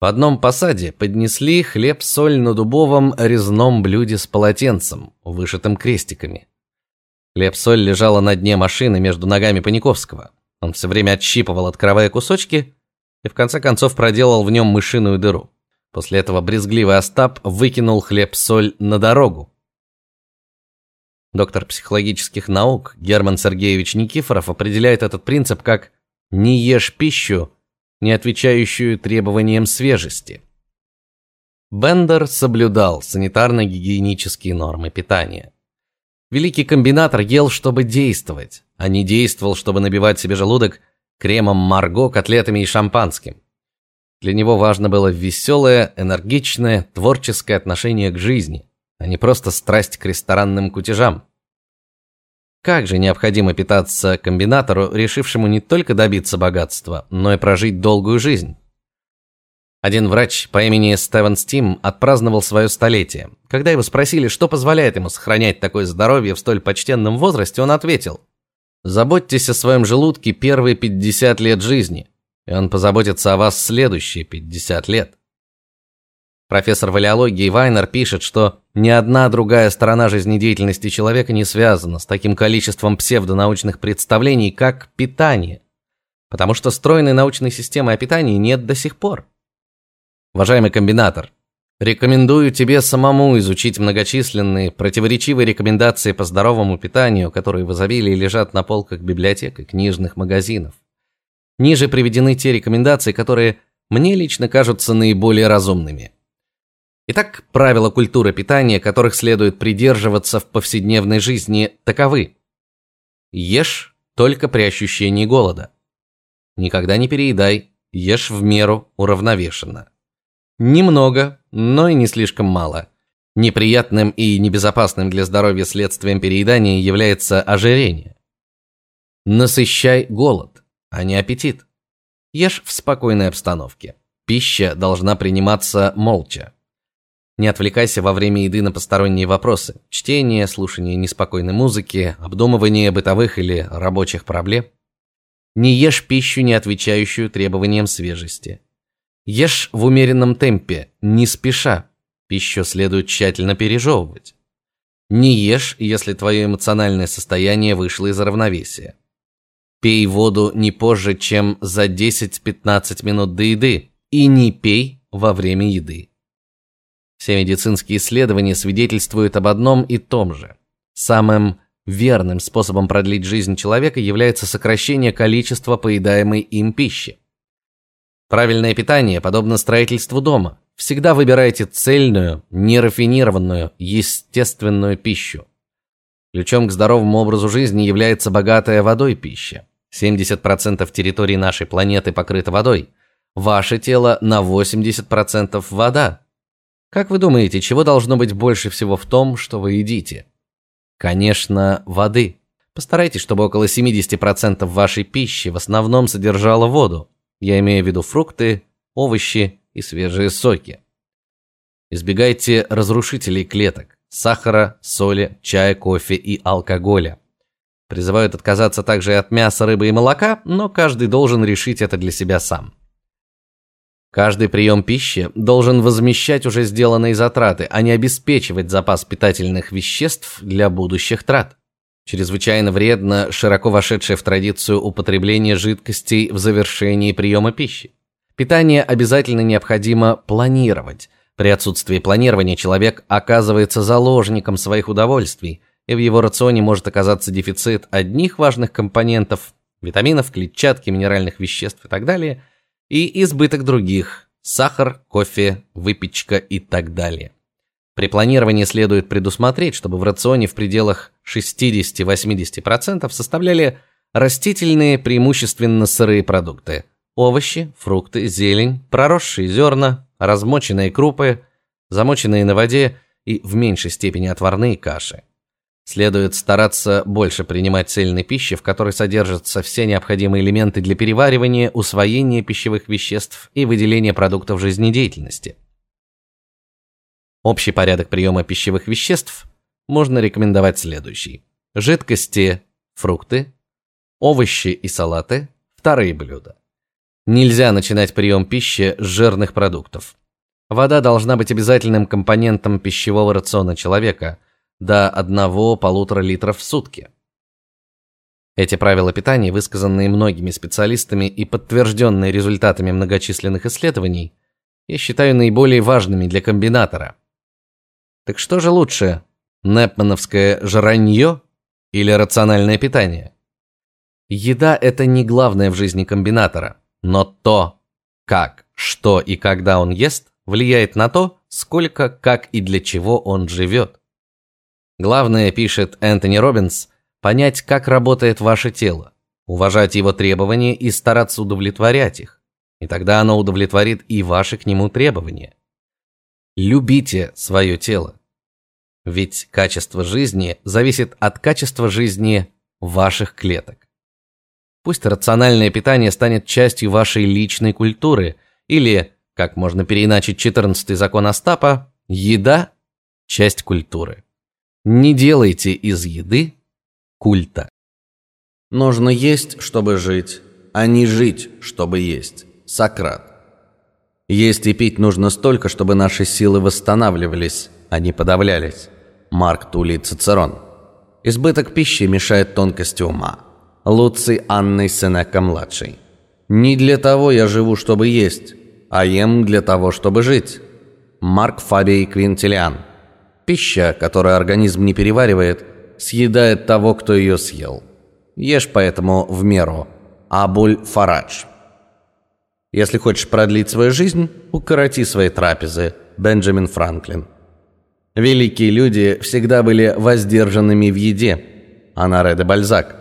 В одном посаде поднесли хлеб-соль на дубовом резном блюде с полотенцем, вышитым крестиками. Хлеб-соль лежала на дне машины между ногами Паниковского. Он все время отщипывал открывая кусочки и в конце концов проделал в нем мышиную дыру. После этого брезгливый Остап выкинул хлеб-соль на дорогу. Доктор психологических наук Герман Сергеевич Никифоров определяет этот принцип как «не ешь пищу, не отвечающую требованиям свежести. Бендер соблюдал санитарно-гигиенические нормы питания. Великий комбинатор ел, чтобы действовать, а не действовал, чтобы набивать себе желудок кремом Марго, котлетами и шампанским. Для него важно было веселое, энергичное, творческое отношение к жизни, а не просто страсть к ресторанным кутежам. Как же необходимо питаться комбинатору, решившему не только добиться богатства, но и прожить долгую жизнь. Один врач по имени Стевен Стим отпраздновал свое столетие. Когда его спросили, что позволяет ему сохранять такое здоровье в столь почтенном возрасте, он ответил: "Заботьтесь о своем желудке первые 50 лет жизни, и он позаботится о вас следующие 50 лет". Профессор валиологии Вайнер пишет, что ни одна другая сторона жизнедеятельности человека не связана с таким количеством псевдонаучных представлений, как питание, потому что стройной научной системы о питании нет до сих пор. Уважаемый комбинатор, рекомендую тебе самому изучить многочисленные противоречивые рекомендации по здоровому питанию, которые в изобилии лежат на полках библиотек и книжных магазинов. Ниже приведены те рекомендации, которые мне лично кажутся наиболее разумными. Итак, правила культуры питания, которых следует придерживаться в повседневной жизни, таковы: ешь только при ощущении голода. Никогда не переедай, ешь в меру уравновешенно. Немного, но и не слишком мало. Неприятным и небезопасным для здоровья следствием переедания является ожирение. Насыщай голод, а не аппетит. Ешь в спокойной обстановке. Пища должна приниматься молча. Не отвлекайся во время еды на посторонние вопросы: чтение, слушание неспокойной музыки, обдумывание бытовых или рабочих проблем. Не ешь пищу, не отвечающую требованиям свежести. Ешь в умеренном темпе, не спеша. Пищу следует тщательно пережевывать. Не ешь, если твое эмоциональное состояние вышло из равновесия. Пей воду не позже, чем за 10-15 минут до еды, и не пей во время еды. Все медицинские исследования свидетельствуют об одном и том же. Самым верным способом продлить жизнь человека является сокращение количества поедаемой им пищи. Правильное питание подобно строительству дома. Всегда выбирайте цельную, нерафинированную, естественную пищу. Ключом к здоровому образу жизни является богатая водой пища. 70% территории нашей планеты покрыто водой. Ваше тело на 80% вода. Как вы думаете, чего должно быть больше всего в том, что вы едите? Конечно, воды. Постарайтесь, чтобы около 70% вашей пищи в основном содержало воду. Я имею в виду фрукты, овощи и свежие соки. Избегайте разрушителей клеток: сахара, соли, чая, кофе и алкоголя. Призывают отказаться также и от мяса, рыбы и молока, но каждый должен решить это для себя сам. Каждый прием пищи должен возмещать уже сделанные затраты, а не обеспечивать запас питательных веществ для будущих трат. Чрезвычайно вредно широко вошедшее в традицию употребление жидкостей в завершении приема пищи. Питание обязательно необходимо планировать. При отсутствии планирования человек оказывается заложником своих удовольствий, и в его рационе может оказаться дефицит одних важных компонентов: витаминов, клетчатки, минеральных веществ и так далее и избыток других: сахар, кофе, выпечка и так далее. При планировании следует предусмотреть, чтобы в рационе в пределах 60-80% составляли растительные, преимущественно сырые продукты: овощи, фрукты, зелень, проросшие зерна, размоченные крупы, замоченные на воде и в меньшей степени отварные каши. Следует стараться больше принимать цельной пищи, в которой содержатся все необходимые элементы для переваривания, усвоения пищевых веществ и выделения продуктов жизнедеятельности. Общий порядок приема пищевых веществ можно рекомендовать следующий: жидкости, фрукты, овощи и салаты вторые блюда. Нельзя начинать прием пищи с жирных продуктов. Вода должна быть обязательным компонентом пищевого рациона человека до 1-1,5 литров в сутки. Эти правила питания, высказанные многими специалистами и подтвержденные результатами многочисленных исследований, я считаю наиболее важными для комбинатора. Так что же лучше, непмановское жранье или рациональное питание? Еда это не главное в жизни комбинатора, но то, как, что и когда он ест, влияет на то, сколько, как и для чего он живет. Главное, пишет Энтони Робинс, понять, как работает ваше тело, уважать его требования и стараться удовлетворять их. И тогда оно удовлетворит и ваши к нему требования. Любите свое тело. Ведь качество жизни зависит от качества жизни ваших клеток. Пусть рациональное питание станет частью вашей личной культуры или как можно переиначить 14 закон Остапа, еда часть культуры. Не делайте из еды культа. Нужно есть, чтобы жить, а не жить, чтобы есть. Сократ. Есть и пить нужно столько, чтобы наши силы восстанавливались, а не подавлялись. Марк Тулей Цицерон. Избыток пищи мешает тонкости ума. Луций Анной Сенека-младший. Не для того я живу, чтобы есть, а ем для того, чтобы жить. Марк Фабий Квинтилиан. Пища, которую организм не переваривает, съедает того, кто ее съел. Ешь поэтому в меру. Абуль Фарадж. Если хочешь продлить свою жизнь, укороти свои трапезы. Бенджамин Франклин. Великие люди всегда были воздержанными в еде. Анаре де Бальзак.